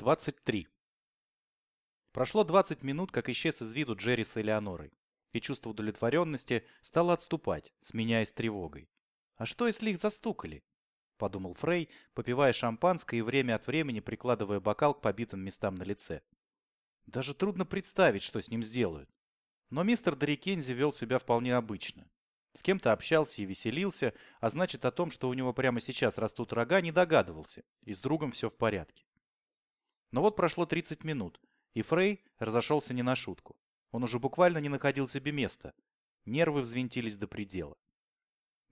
23. Прошло 20 минут, как исчез из виду Джерри с Элеонорой, и чувство удовлетворенности стало отступать, сменяясь тревогой. «А что, если их застукали?» — подумал Фрей, попивая шампанское и время от времени прикладывая бокал к побитым местам на лице. Даже трудно представить, что с ним сделают. Но мистер Дорикензи вел себя вполне обычно. С кем-то общался и веселился, а значит о том, что у него прямо сейчас растут рога, не догадывался, и с другом все в порядке. Но вот прошло 30 минут, и Фрей разошелся не на шутку. Он уже буквально не находил себе места. Нервы взвинтились до предела.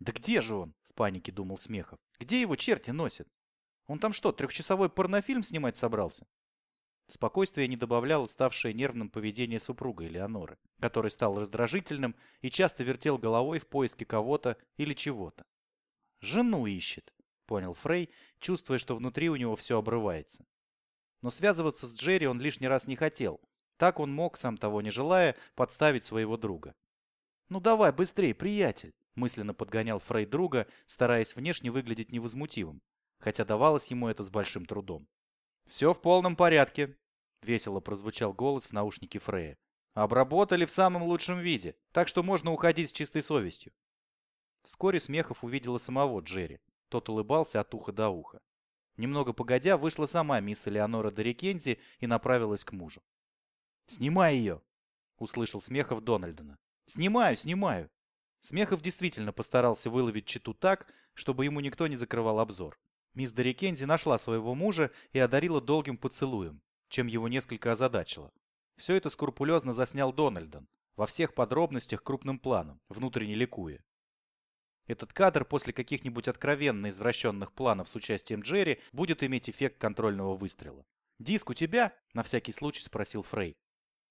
«Да где же он?» — в панике думал Смехов. «Где его черти носят? Он там что, трехчасовой порнофильм снимать собрался?» Спокойствие не добавляло ставшее нервным поведение супруга Элеоноры, который стал раздражительным и часто вертел головой в поиске кого-то или чего-то. «Жену ищет», — понял Фрей, чувствуя, что внутри у него все обрывается. Но связываться с Джерри он лишний раз не хотел. Так он мог, сам того не желая, подставить своего друга. «Ну давай, быстрее, приятель!» мысленно подгонял Фрей друга, стараясь внешне выглядеть невозмутимым, хотя давалось ему это с большим трудом. «Все в полном порядке», — весело прозвучал голос в наушнике Фрея. «Обработали в самом лучшем виде, так что можно уходить с чистой совестью». Вскоре Смехов увидела самого Джерри. Тот улыбался от уха до уха. Немного погодя, вышла сама мисс Элеонора Дорикензи и направилась к мужу. «Снимай ее!» — услышал Смехов Дональдона. «Снимаю, снимаю!» Смехов действительно постарался выловить читу так, чтобы ему никто не закрывал обзор. Мисс Дорикензи нашла своего мужа и одарила долгим поцелуем, чем его несколько озадачило. Все это скрупулезно заснял Дональдон, во всех подробностях крупным планом, внутренне ликуя. Этот кадр после каких-нибудь откровенно извращенных планов с участием Джерри будет иметь эффект контрольного выстрела. «Диск у тебя?» – на всякий случай спросил Фрей.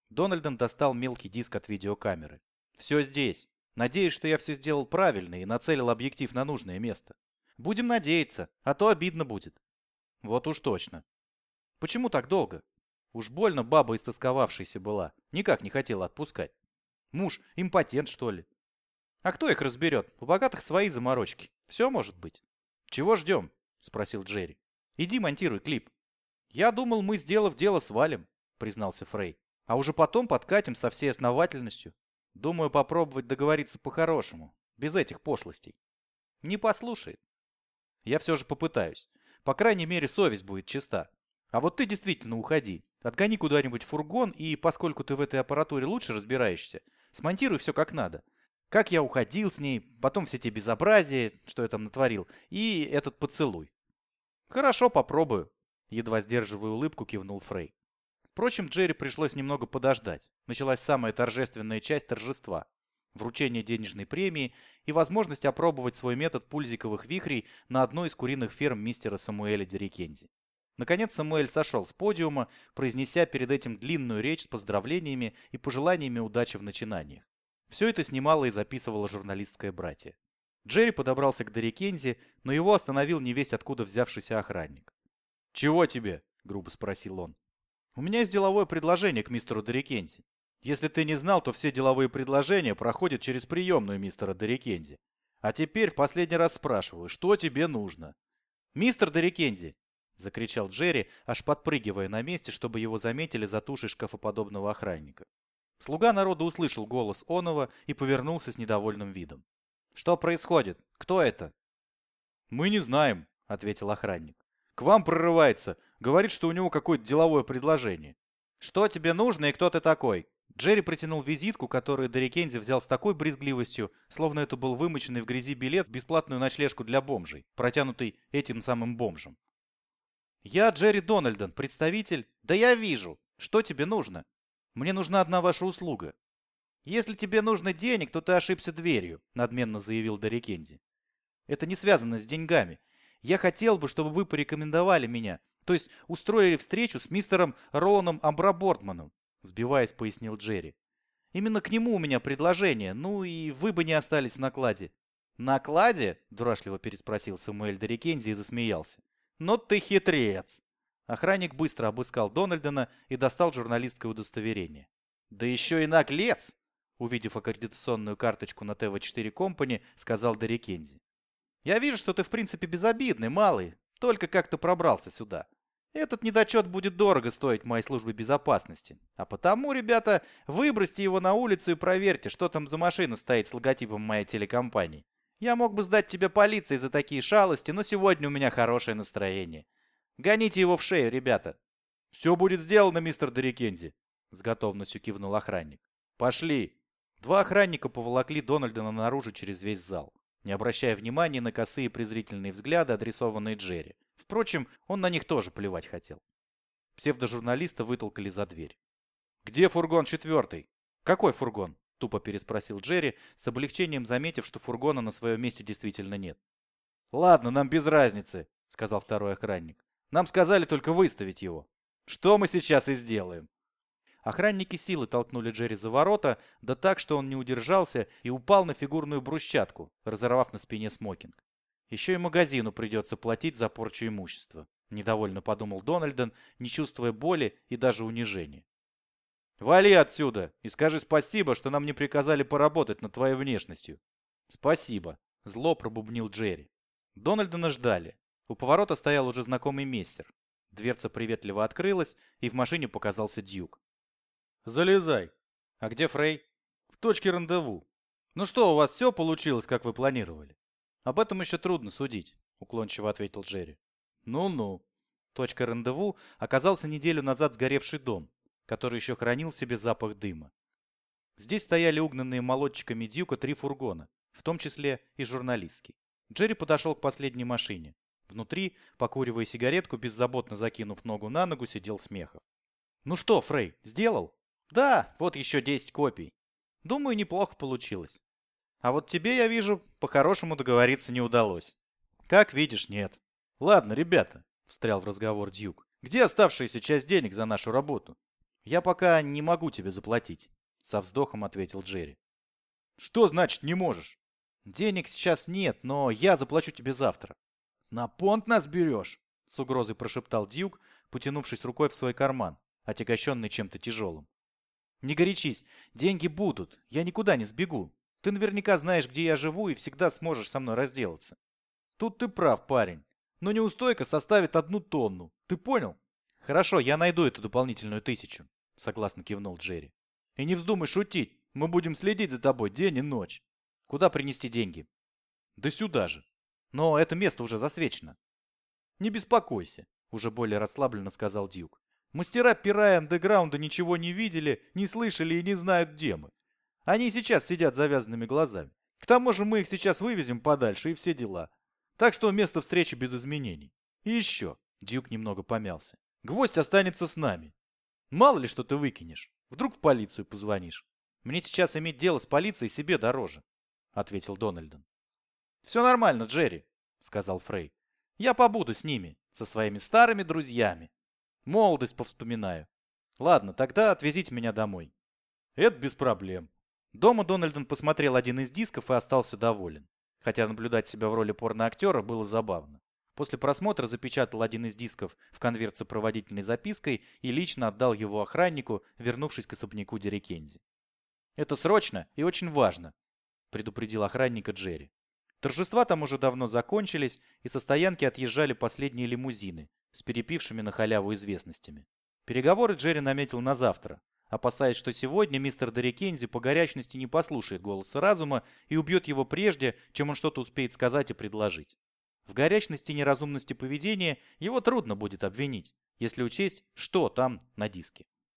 Дональден достал мелкий диск от видеокамеры. «Все здесь. Надеюсь, что я все сделал правильно и нацелил объектив на нужное место. Будем надеяться, а то обидно будет». «Вот уж точно». «Почему так долго?» Уж больно баба истосковавшаяся была. Никак не хотела отпускать. Муж импотент, что ли? А кто их разберет? У богатых свои заморочки. Все может быть. Чего ждем? Спросил Джерри. Иди монтируй клип. Я думал, мы, сделав дело, свалим, признался Фрей. А уже потом подкатим со всей основательностью. Думаю, попробовать договориться по-хорошему, без этих пошлостей. Не послушает. Я все же попытаюсь. По крайней мере, совесть будет чиста. А вот ты действительно уходи. Отгони куда-нибудь фургон, и поскольку ты в этой аппаратуре лучше разбираешься, смонтируй все как надо. Как я уходил с ней, потом все те безобразия, что я там натворил, и этот поцелуй. Хорошо, попробую. Едва сдерживая улыбку, кивнул Фрей. Впрочем, Джерри пришлось немного подождать. Началась самая торжественная часть торжества. Вручение денежной премии и возможность опробовать свой метод пульзиковых вихрей на одной из куриных ферм мистера Самуэля Дерикензи. Наконец Самуэль сошел с подиума, произнеся перед этим длинную речь с поздравлениями и пожеланиями удачи в начинаниях. Все это снимала и записывала журналистское братья. Джерри подобрался к Дерри но его остановил невесть откуда взявшийся охранник. «Чего тебе?» — грубо спросил он. «У меня есть деловое предложение к мистеру Дерри Если ты не знал, то все деловые предложения проходят через приемную мистера Дерри А теперь в последний раз спрашиваю, что тебе нужно?» «Мистер Дерри закричал Джерри, аж подпрыгивая на месте, чтобы его заметили за тушей шкафоподобного охранника. Слуга народа услышал голос Онова и повернулся с недовольным видом. «Что происходит? Кто это?» «Мы не знаем», — ответил охранник. «К вам прорывается. Говорит, что у него какое-то деловое предложение». «Что тебе нужно и кто ты такой?» Джерри протянул визитку, которую Дерикензи взял с такой брезгливостью, словно это был вымоченный в грязи билет в бесплатную ночлежку для бомжей, протянутый этим самым бомжем. «Я Джерри Дональден, представитель...» «Да я вижу! Что тебе нужно?» Мне нужна одна ваша услуга. Если тебе нужно денег, то ты ошибся дверью, надменно заявил Дорикенди. Это не связано с деньгами. Я хотел бы, чтобы вы порекомендовали меня, то есть устроили встречу с мистером Роланом Амбрабортманом, сбиваясь, пояснил Джерри. Именно к нему у меня предложение, ну и вы бы не остались в накладе. «Накладе?» – дурашливо переспросил Самуэль Дорикензи и засмеялся. «Ну ты хитрец!» Охранник быстро обыскал Дональдона и достал журналистское удостоверение. «Да еще и наглец!» Увидев аккредитационную карточку на ТВ-4 Company, сказал Дерри Кензи. «Я вижу, что ты в принципе безобидный, малый, только как-то пробрался сюда. Этот недочет будет дорого стоить моей службе безопасности. А потому, ребята, выбросьте его на улицу и проверьте, что там за машина стоит с логотипом моей телекомпании. Я мог бы сдать тебе полиции за такие шалости, но сегодня у меня хорошее настроение. Гоните его в шею, ребята. Все будет сделано, мистер Дерикензи, с готовностью кивнул охранник. Пошли. Два охранника поволокли Дональдона наружу через весь зал, не обращая внимания на косые презрительные взгляды, адресованные Джерри. Впрочем, он на них тоже плевать хотел. Псевдожурналиста вытолкали за дверь. «Где фургон четвертый?» «Какой фургон?» — тупо переспросил Джерри, с облегчением заметив, что фургона на своем месте действительно нет. «Ладно, нам без разницы», — сказал второй охранник. «Нам сказали только выставить его. Что мы сейчас и сделаем». Охранники силы толкнули Джерри за ворота, да так, что он не удержался и упал на фигурную брусчатку, разорвав на спине смокинг. Еще и магазину придется платить за порчу имущества. Недовольно подумал Дональден, не чувствуя боли и даже унижения. «Вали отсюда и скажи спасибо, что нам не приказали поработать над твоей внешностью». «Спасибо», — зло пробубнил Джерри. Дональдена ждали. У поворота стоял уже знакомый мессер. Дверца приветливо открылась, и в машине показался Дьюк. «Залезай». «А где Фрей?» «В точке рандеву». «Ну что, у вас все получилось, как вы планировали?» «Об этом еще трудно судить», — уклончиво ответил Джерри. «Ну-ну». Точка рандеву оказался неделю назад сгоревший дом, который еще хранил в себе запах дыма. Здесь стояли угнанные молодчиками Дьюка три фургона, в том числе и журналистский. Джерри подошел к последней машине. Внутри, покуривая сигаретку, беззаботно закинув ногу на ногу, сидел Смехов. «Ну что, Фрей, сделал?» «Да, вот еще 10 копий. Думаю, неплохо получилось. А вот тебе, я вижу, по-хорошему договориться не удалось. Как видишь, нет. Ладно, ребята, встрял в разговор Дьюк. Где оставшаяся часть денег за нашу работу? Я пока не могу тебе заплатить, со вздохом ответил Джерри. Что значит не можешь? Денег сейчас нет, но я заплачу тебе завтра. На понт нас берешь? С угрозой прошептал Дьюк, потянувшись рукой в свой карман, отягощенный чем-то тяжелым. Не горячись, деньги будут, я никуда не сбегу, ты наверняка знаешь, где я живу, и всегда сможешь со мной разделаться. Тут ты прав, парень. Но неустойка составит одну тонну. Ты понял? Хорошо, я найду эту дополнительную тысячу, согласно кивнул Джерри. И не вздумай шутить. Мы будем следить за тобой день и ночь. Куда принести деньги? Да сюда же. Но это место уже засвечено. Не беспокойся, уже более расслабленно сказал Дьюк. Мастера пера и андеграунда ничего не видели, не слышали и не знают, где мы. Они сейчас сидят завязанными глазами. К тому же мы их сейчас вывезем подальше и все дела. Так что место встречи без изменений. И еще. Дюк немного помялся. Гвоздь останется с нами. Мало ли что ты выкинешь. Вдруг в полицию позвонишь. Мне сейчас иметь дело с полицией себе дороже, ответил Дональдон. Все нормально, Джерри, сказал Фрей. Я побуду с ними, со своими старыми друзьями. Молодость повспоминаю. Ладно, тогда отвезите меня домой. Это без проблем, Дома Дональдон посмотрел один из дисков и остался доволен. Хотя наблюдать себя в роли порноактера было забавно. После просмотра запечатал один из дисков в конверт с сопроводительной запиской и лично отдал его охраннику, вернувшись к особняку Дерекензи. «Это срочно и очень важно», — предупредил охранника Джерри. Торжества там уже давно закончились, и со стоянки отъезжали последние лимузины с перепившими на халяву известностями. Переговоры Джерри наметил на завтра, опасаясь, что сегодня мистер Дерекензи по горячности не послушает голоса разума и убьет его прежде, чем он что-то успеет сказать и предложить. В горячности и неразумности поведения его трудно будет обвинить, если учесть, что там на диске.